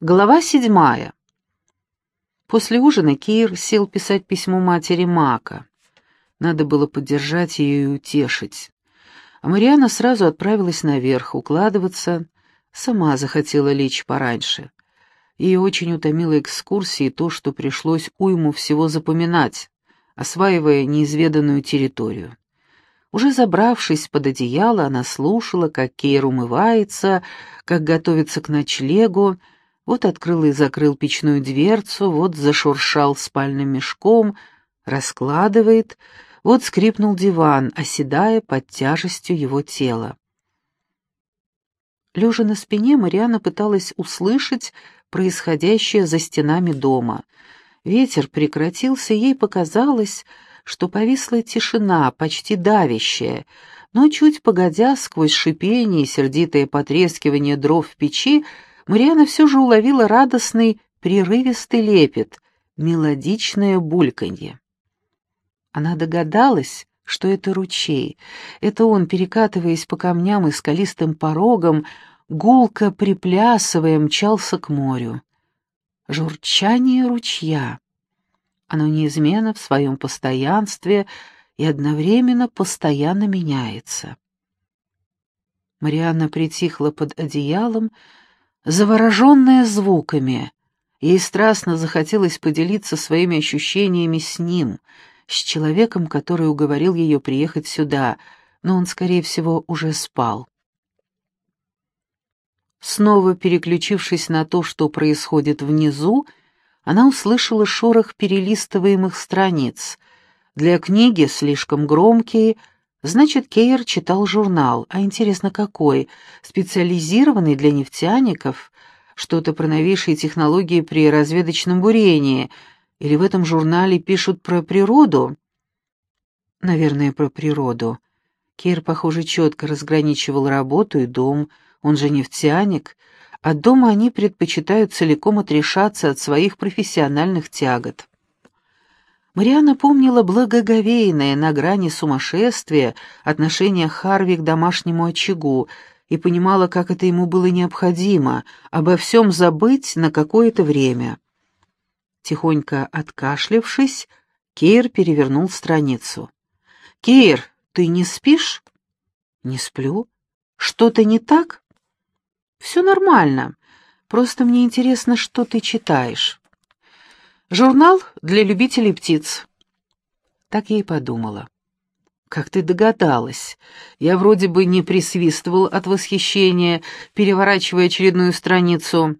Глава седьмая. После ужина Кир сел писать письмо матери Мака. Надо было поддержать ее и утешить. А Мариана сразу отправилась наверх укладываться, сама захотела лечь пораньше. Ее очень утомила экскурсия и то, что пришлось уйму всего запоминать, осваивая неизведанную территорию. Уже забравшись под одеяло, она слушала, как Кейр умывается, как готовится к ночлегу, вот открыл и закрыл печную дверцу, вот зашуршал спальным мешком, раскладывает, вот скрипнул диван, оседая под тяжестью его тела. Лежа на спине, Мариана пыталась услышать происходящее за стенами дома. Ветер прекратился, ей показалось, что повисла тишина, почти давящая, но чуть погодя, сквозь шипение и сердитое потрескивание дров в печи, Мариана все же уловила радостный, прерывистый лепет, мелодичное бульканье. Она догадалась, что это ручей. Это он, перекатываясь по камням и скалистым порогам, гулко приплясывая, мчался к морю. Журчание ручья. Оно неизменно в своем постоянстве и одновременно постоянно меняется. Марианна притихла под одеялом, завороженная звуками. Ей страстно захотелось поделиться своими ощущениями с ним, с человеком, который уговорил ее приехать сюда, но он, скорее всего, уже спал. Снова переключившись на то, что происходит внизу, она услышала шорох перелистываемых страниц. Для книги слишком громкие — Значит, Кейер читал журнал, а интересно какой, специализированный для нефтяников, что-то про новейшие технологии при разведочном бурении, или в этом журнале пишут про природу? Наверное, про природу. Кейр, похоже, четко разграничивал работу и дом, он же нефтяник, а дома они предпочитают целиком отрешаться от своих профессиональных тягот. Мариана помнила благоговейное на грани сумасшествия отношение Харви к домашнему очагу и понимала, как это ему было необходимо, обо всем забыть на какое-то время. Тихонько откашлившись, Кейр перевернул страницу. «Кейр, ты не спишь?» «Не сплю. Что-то не так?» «Все нормально. Просто мне интересно, что ты читаешь». Журнал для любителей птиц. Так я и подумала. Как ты догадалась? Я вроде бы не присвистывал от восхищения, переворачивая очередную страницу.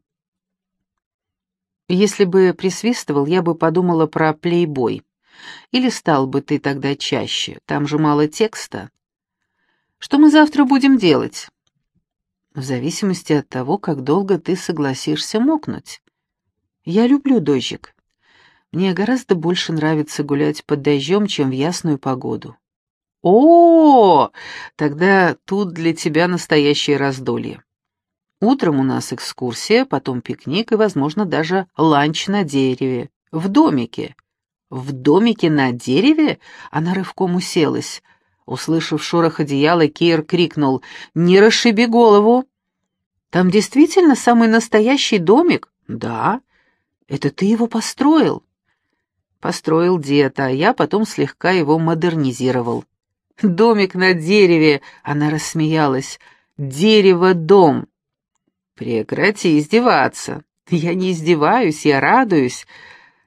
Если бы присвистывал, я бы подумала про плейбой. Или стал бы ты тогда чаще, там же мало текста. Что мы завтра будем делать? В зависимости от того, как долго ты согласишься мокнуть. Я люблю дождик. Мне гораздо больше нравится гулять под дождем, чем в ясную погоду. О, -о, -о! тогда тут для тебя настоящее раздолье. Утром у нас экскурсия, потом пикник и, возможно, даже ланч на дереве, в домике. В домике на дереве? Она рывком уселась. Услышав шорох одеяла, Кейр крикнул «Не расшиби голову!» «Там действительно самый настоящий домик?» «Да». «Это ты его построил?» Построил дед, а я потом слегка его модернизировал. «Домик на дереве!» — она рассмеялась. «Дерево-дом!» «Прекрати издеваться!» «Я не издеваюсь, я радуюсь.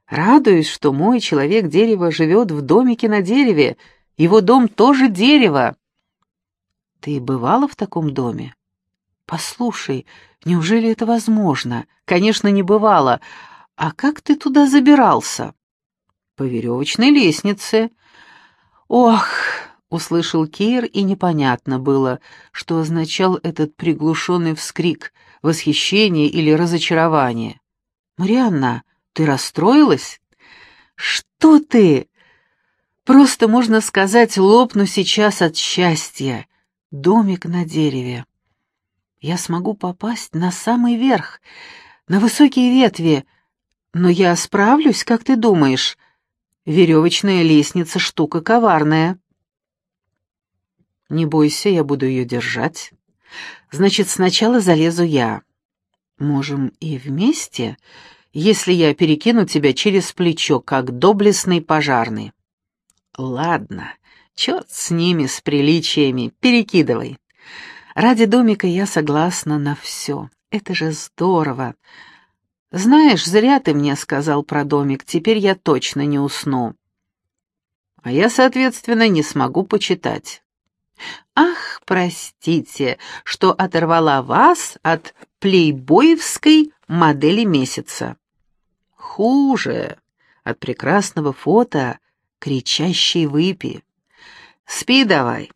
Радуюсь, что мой человек-дерево живет в домике на дереве. Его дом тоже дерево!» «Ты бывала в таком доме?» «Послушай, неужели это возможно?» «Конечно, не бывало. А как ты туда забирался?» По веревочной лестнице. Ох, услышал Кейр, и непонятно было, что означал этот приглушенный вскрик, восхищение или разочарование. «Марианна, ты расстроилась?» «Что ты?» «Просто, можно сказать, лопну сейчас от счастья. Домик на дереве. Я смогу попасть на самый верх, на высокие ветви, но я справлюсь, как ты думаешь?» Веревочная лестница — штука коварная. Не бойся, я буду ее держать. Значит, сначала залезу я. Можем и вместе, если я перекину тебя через плечо, как доблестный пожарный. Ладно, черт с ними, с приличиями, перекидывай. Ради домика я согласна на все. Это же здорово. Знаешь, зря ты мне сказал про домик, теперь я точно не усну. А я, соответственно, не смогу почитать. Ах, простите, что оторвала вас от плейбоевской модели месяца. Хуже, от прекрасного фото кричащей выпи. Спи давай.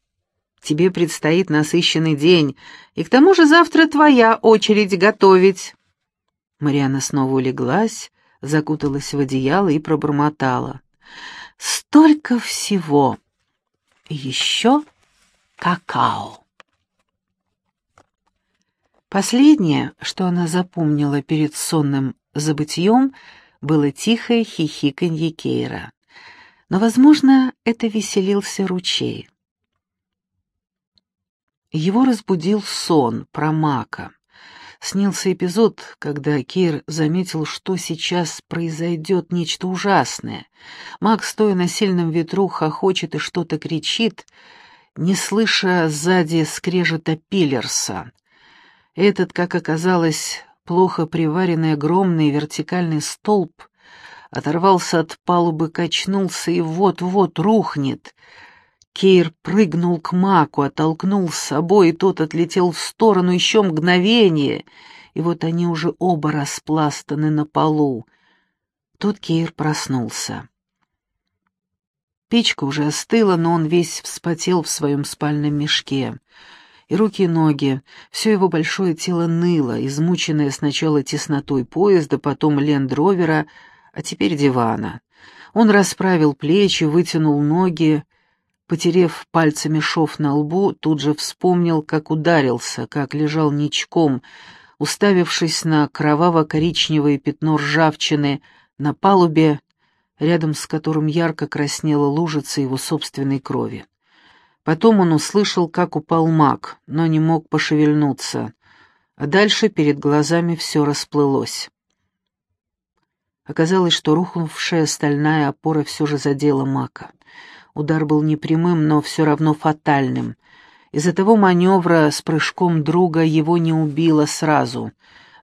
Тебе предстоит насыщенный день, и к тому же завтра твоя очередь готовить. Мариана снова улеглась, закуталась в одеяло и пробормотала. «Столько всего! Еще какао!» Последнее, что она запомнила перед сонным забытьем, было тихое хихиканье Кейра. Но, возможно, это веселился ручей. Его разбудил сон про Мака. Снился эпизод, когда Кир заметил, что сейчас произойдет нечто ужасное. Мак, стоя на сильном ветру, хохочет и что-то кричит, не слыша сзади скрежета пиллерса. Этот, как оказалось, плохо приваренный огромный вертикальный столб оторвался от палубы, качнулся и вот-вот рухнет — Кейр прыгнул к маку, оттолкнул с собой, и тот отлетел в сторону еще мгновение, и вот они уже оба распластаны на полу. Тут Кейр проснулся. Печка уже остыла, но он весь вспотел в своем спальном мешке. И руки и ноги, все его большое тело ныло, измученное сначала теснотой поезда, потом лендровера, а теперь дивана. Он расправил плечи, вытянул ноги, Потерев пальцами шов на лбу, тут же вспомнил, как ударился, как лежал ничком, уставившись на кроваво-коричневое пятно ржавчины на палубе, рядом с которым ярко краснела лужица его собственной крови. Потом он услышал, как упал маг, но не мог пошевельнуться, а дальше перед глазами все расплылось. Оказалось, что рухнувшая стальная опора все же задела мака. Удар был непрямым, но все равно фатальным. Из-за того маневра с прыжком друга его не убило сразу,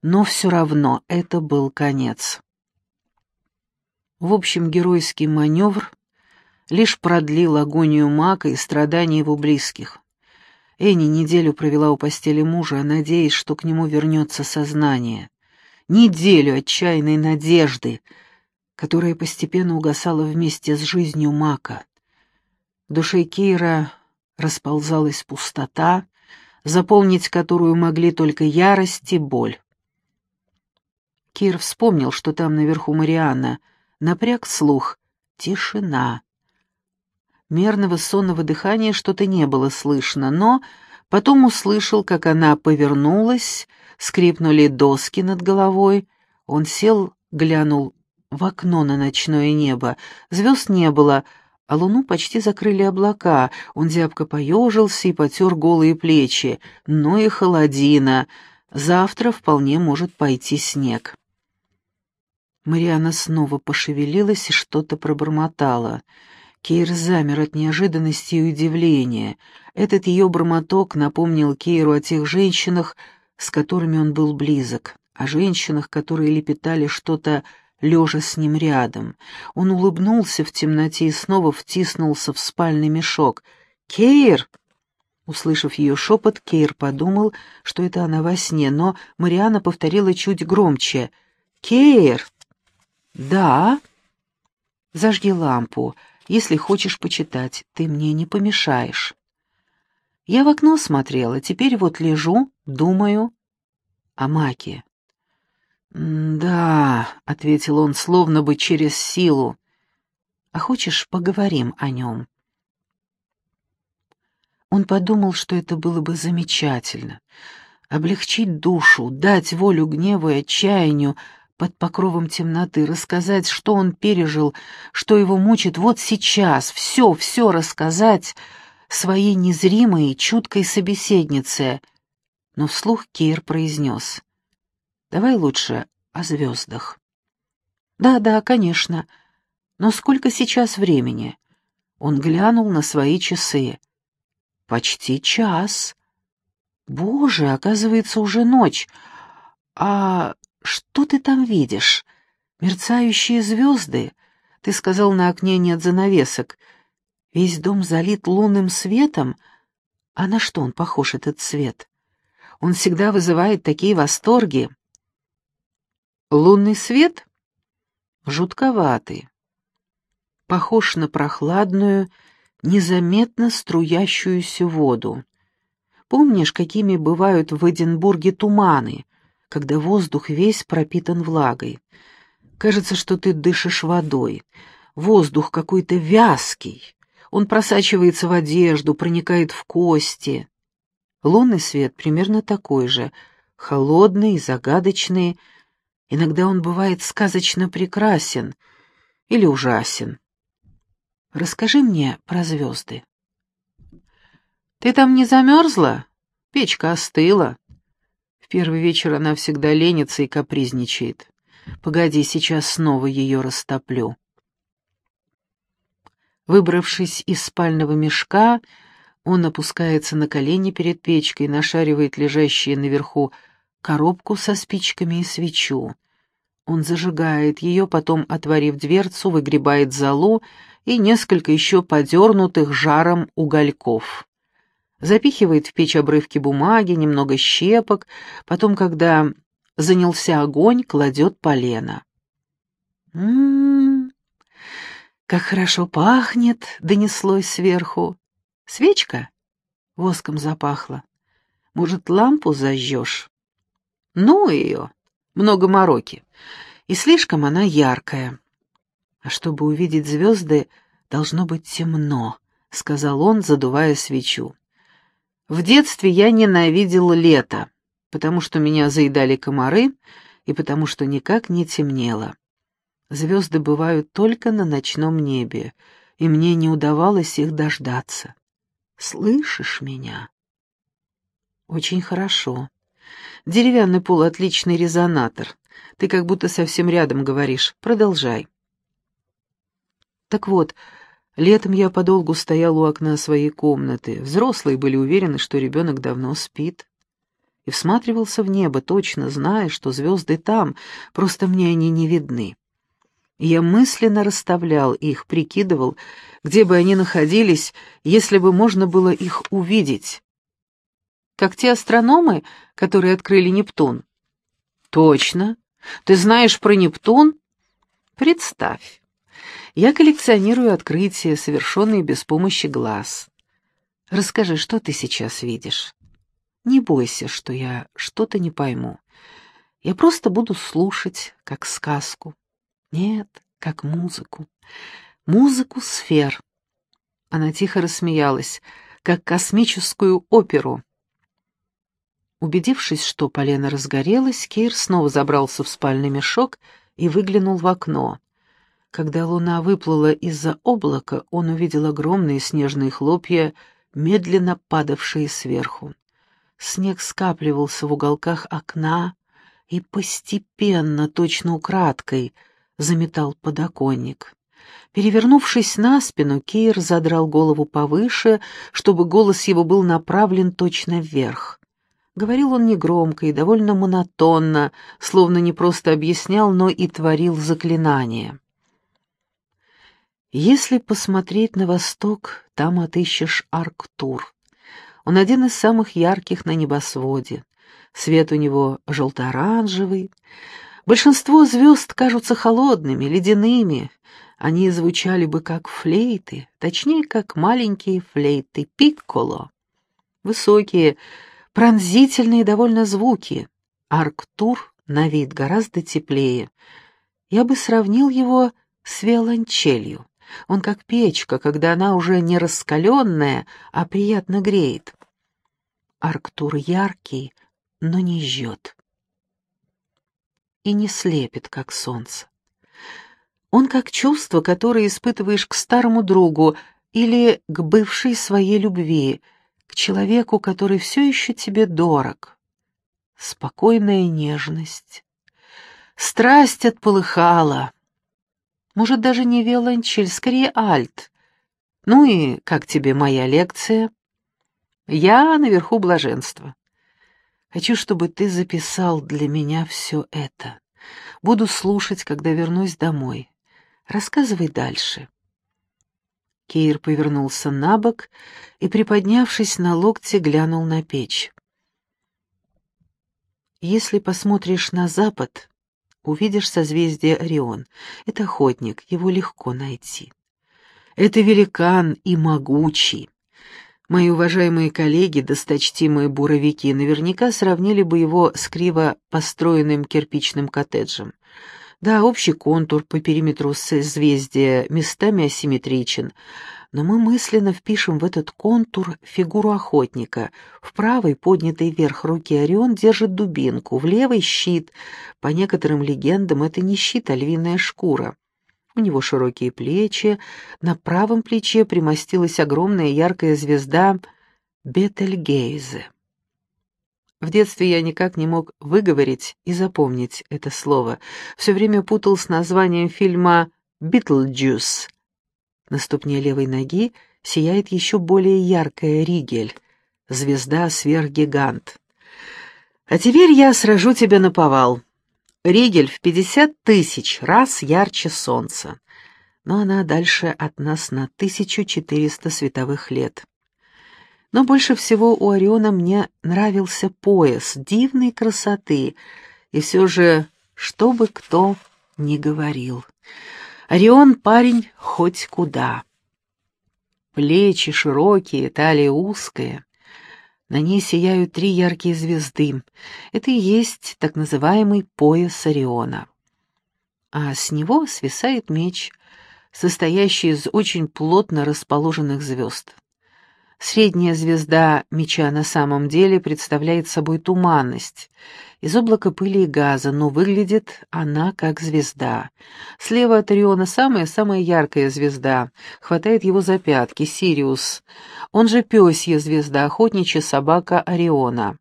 но все равно это был конец. В общем, геройский маневр лишь продлил агонию Мака и страдания его близких. Энни неделю провела у постели мужа, надеясь, что к нему вернется сознание. Неделю отчаянной надежды, которая постепенно угасала вместе с жизнью Мака. В душе Кира расползалась пустота, заполнить которую могли только ярость и боль. Кир вспомнил, что там наверху Марианна, напряг слух. Тишина. Мерного сонного дыхания что-то не было слышно, но потом услышал, как она повернулась, скрипнули доски над головой. Он сел, глянул в окно на ночное небо. Звезд не было, а луну почти закрыли облака. Он зябко поежился и потер голые плечи. Ну и холодина. Завтра вполне может пойти снег. Мариана снова пошевелилась и что-то пробормотала. Кейр замер от неожиданности и удивления. Этот ее бормоток напомнил Кейру о тех женщинах, с которыми он был близок, о женщинах, которые лепетали что-то лежа с ним рядом. Он улыбнулся в темноте и снова втиснулся в спальный мешок. «Кейр!» Услышав ее шепот, Кейр подумал, что это она во сне, но Мариана повторила чуть громче. «Кейр!» «Да?» «Зажги лампу, если хочешь почитать, ты мне не помешаешь». Я в окно смотрела, теперь вот лежу, думаю о Маке. «Да», — ответил он, словно бы через силу. «А хочешь, поговорим о нем?» Он подумал, что это было бы замечательно. Облегчить душу, дать волю гневу и отчаянию под покровом темноты, рассказать, что он пережил, что его мучит вот сейчас, все, все рассказать своей незримой и чуткой собеседнице. Но вслух Кейр произнес — Давай лучше о звездах. Да-да, конечно. Но сколько сейчас времени? Он глянул на свои часы. Почти час. Боже, оказывается, уже ночь. А что ты там видишь? Мерцающие звезды? Ты сказал, на окне нет занавесок. Весь дом залит лунным светом? А на что он похож, этот цвет? Он всегда вызывает такие восторги. Лунный свет? Жутковатый. Похож на прохладную, незаметно струящуюся воду. Помнишь, какими бывают в Эдинбурге туманы, когда воздух весь пропитан влагой? Кажется, что ты дышишь водой. Воздух какой-то вязкий. Он просачивается в одежду, проникает в кости. Лунный свет примерно такой же, холодный загадочный. Иногда он бывает сказочно прекрасен или ужасен. Расскажи мне про звезды. Ты там не замерзла? Печка остыла. В первый вечер она всегда ленится и капризничает. Погоди, сейчас снова ее растоплю. Выбравшись из спального мешка, он опускается на колени перед печкой, нашаривает лежащие наверху коробку со спичками и свечу. Он зажигает ее, потом, отворив дверцу, выгребает золу и несколько еще подернутых жаром угольков. Запихивает в печь обрывки бумаги, немного щепок, потом, когда занялся огонь, кладет полено. «М-м-м, как хорошо пахнет!» — донеслось сверху. «Свечка?» — воском запахло. «Может, лампу зажжешь?» «Ну ее! Много мороки. И слишком она яркая. А чтобы увидеть звезды, должно быть темно», — сказал он, задувая свечу. «В детстве я ненавидел лето потому что меня заедали комары и потому что никак не темнело. Звезды бывают только на ночном небе, и мне не удавалось их дождаться. Слышишь меня? Очень хорошо. Деревянный пол — отличный резонатор. Ты как будто совсем рядом говоришь. Продолжай. Так вот, летом я подолгу стоял у окна своей комнаты. Взрослые были уверены, что ребенок давно спит и всматривался в небо, точно зная, что звезды там, просто мне они не видны. Я мысленно расставлял их, прикидывал, где бы они находились, если бы можно было их увидеть. Как те астрономы, которые открыли Нептун. Точно. Ты знаешь про Нептун? Представь. Я коллекционирую открытия, совершенные без помощи глаз. Расскажи, что ты сейчас видишь? Не бойся, что я что-то не пойму. Я просто буду слушать, как сказку. Нет, как музыку. Музыку сфер. Она тихо рассмеялась, как космическую оперу. Убедившись, что полено разгорелось, Кейр снова забрался в спальный мешок и выглянул в окно. Когда луна выплыла из-за облака, он увидел огромные снежные хлопья, медленно падавшие сверху. Снег скапливался в уголках окна и постепенно, точно украдкой, заметал подоконник. Перевернувшись на спину, Кейр задрал голову повыше, чтобы голос его был направлен точно вверх. Говорил он негромко и довольно монотонно, словно не просто объяснял, но и творил заклинание. «Если посмотреть на восток, там отыщешь Арктур. Он один из самых ярких на небосводе. Свет у него желто-оранжевый. Большинство звезд кажутся холодными, ледяными. Они звучали бы как флейты, точнее, как маленькие флейты пикколо. Высокие, пронзительные довольно звуки. Арктур на вид гораздо теплее. Я бы сравнил его с виолончелью. Он как печка, когда она уже не раскаленная, а приятно греет. Арктур яркий, но не жжет. И не слепит, как солнце. Он как чувство, которое испытываешь к старому другу или к бывшей своей любви, к человеку, который все еще тебе дорог. спокойная нежность. Страсть отполыхала. Может, даже не виолончель, скорее альт. Ну и как тебе моя лекция? Я наверху блаженства. Хочу, чтобы ты записал для меня все это. Буду слушать, когда вернусь домой. Рассказывай дальше. Кейр повернулся на бок и, приподнявшись на локте, глянул на печь. Если посмотришь на запад, увидишь созвездие Орион. Это охотник, его легко найти. Это великан и могучий. Мои уважаемые коллеги, досточтимые буровики, наверняка сравнили бы его с криво построенным кирпичным коттеджем. Да, общий контур по периметру созвездия местами асимметричен, но мы мысленно впишем в этот контур фигуру охотника. В правой, поднятой вверх руки Орион держит дубинку, в левой — щит. По некоторым легендам это не щит, а львиная шкура. У него широкие плечи, на правом плече примостилась огромная яркая звезда Бетельгейзе. В детстве я никак не мог выговорить и запомнить это слово. Все время путал с названием фильма «Битлджус», на ступне левой ноги сияет еще более яркая ригель, звезда-сверхгигант. А теперь я сражу тебя наповал. Ригель в пятьдесят тысяч раз ярче солнца, но она дальше от нас на тысячу четыреста световых лет. Но больше всего у Ориона мне нравился пояс дивной красоты, и все же, что бы кто ни говорил — Орион парень хоть куда. Плечи широкие, талия узкая. На ней сияют три яркие звезды. Это и есть так называемый пояс Ориона. А с него свисает меч, состоящий из очень плотно расположенных звезд. Средняя звезда меча на самом деле представляет собой туманность — из облака пыли и газа, но выглядит она как звезда. Слева от Ориона самая-самая яркая звезда, хватает его за пятки, Сириус. Он же пёсья звезда, охотничья собака Ориона.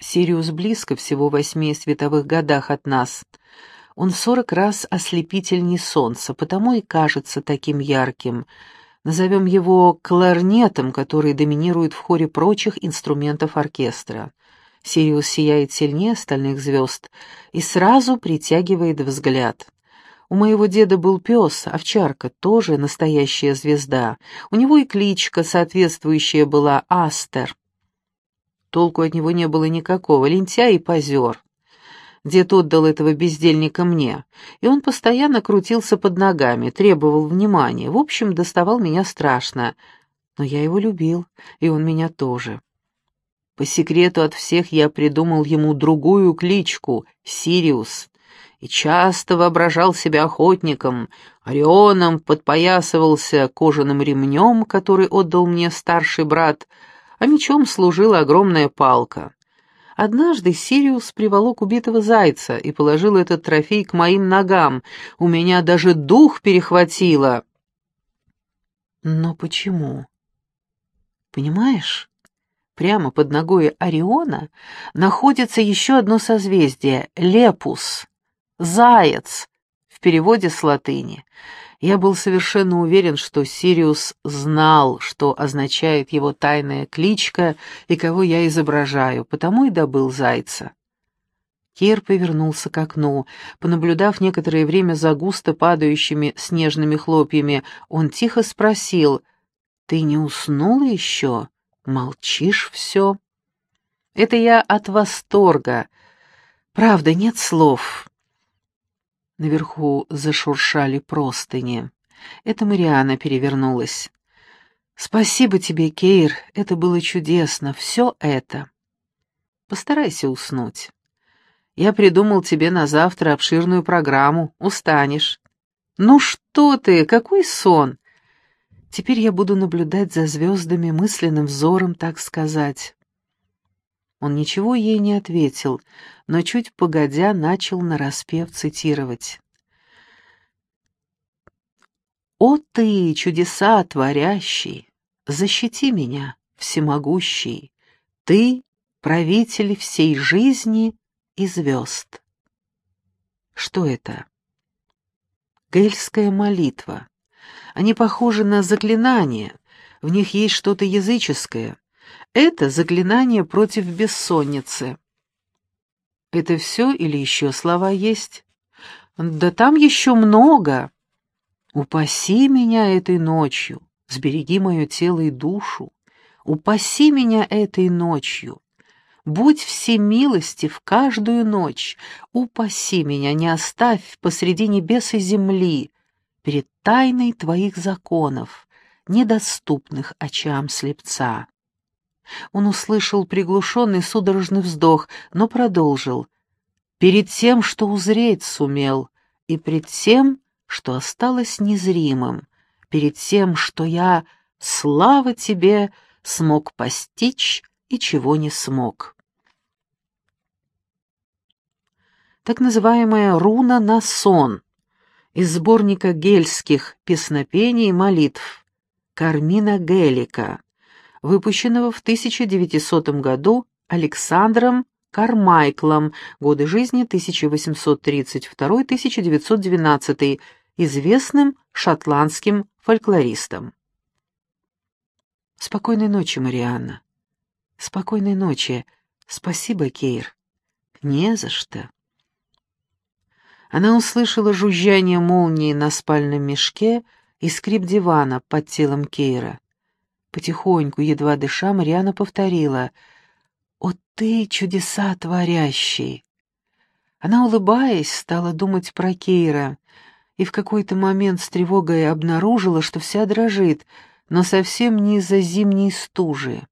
Сириус близко, всего восьми световых годах от нас. Он сорок раз ослепительней солнца, потому и кажется таким ярким. Назовем его кларнетом, который доминирует в хоре прочих инструментов оркестра. Сириус сияет сильнее остальных звезд и сразу притягивает взгляд. У моего деда был пес, овчарка, тоже настоящая звезда. У него и кличка соответствующая была Астер. Толку от него не было никакого, лентяй и позер. Дед отдал этого бездельника мне, и он постоянно крутился под ногами, требовал внимания, в общем, доставал меня страшно. Но я его любил, и он меня тоже. По секрету от всех я придумал ему другую кличку — Сириус, и часто воображал себя охотником, Орионом подпоясывался кожаным ремнем, который отдал мне старший брат, а мечом служила огромная палка. Однажды Сириус приволок убитого зайца и положил этот трофей к моим ногам. У меня даже дух перехватило. Но почему? Понимаешь? Прямо под ногой Ориона находится еще одно созвездие — Лепус, заяц, в переводе с латыни. Я был совершенно уверен, что Сириус знал, что означает его тайная кличка и кого я изображаю, потому и добыл зайца. Кир повернулся к окну. Понаблюдав некоторое время за густо падающими снежными хлопьями, он тихо спросил, «Ты не уснула еще?» Молчишь все. Это я от восторга. Правда, нет слов. Наверху зашуршали простыни. Это Мариана перевернулась. Спасибо тебе, Кейр, это было чудесно, все это. Постарайся уснуть. Я придумал тебе на завтра обширную программу, устанешь. Ну что ты, какой сон? Теперь я буду наблюдать за звездами мысленным взором, так сказать. Он ничего ей не ответил, но чуть погодя начал нараспев цитировать. «О ты, чудеса творящий, защити меня, всемогущий, ты правитель всей жизни и звезд. Что это? Гельская молитва. Они похожи на заклинания, в них есть что-то языческое. Это заклинание против бессонницы. Это все или еще слова есть? Да там еще много. Упаси меня этой ночью, сбереги мое тело и душу. Упаси меня этой ночью. Будь всемилостив каждую ночь. Упаси меня, не оставь посреди небес и земли, перед тайной твоих законов, недоступных очам слепца. Он услышал приглушенный судорожный вздох, но продолжил. «Перед тем, что узреть сумел, и пред тем, что осталось незримым, перед тем, что я, слава тебе, смог постичь и чего не смог». Так называемая руна на сон — из сборника гельских песнопений и молитв «Кармина Гелика», выпущенного в 1900 году Александром Кармайклом, годы жизни 1832-1912, известным шотландским фольклористом. Спокойной ночи, Марианна. Спокойной ночи. Спасибо, Кейр. Не за что. Она услышала жужжание молнии на спальном мешке и скрип дивана под телом Кейра. Потихоньку, едва дыша, Мариана повторила «О ты, чудеса творящий!» Она, улыбаясь, стала думать про Кейра и в какой-то момент с тревогой обнаружила, что вся дрожит, но совсем не из-за зимней стужи.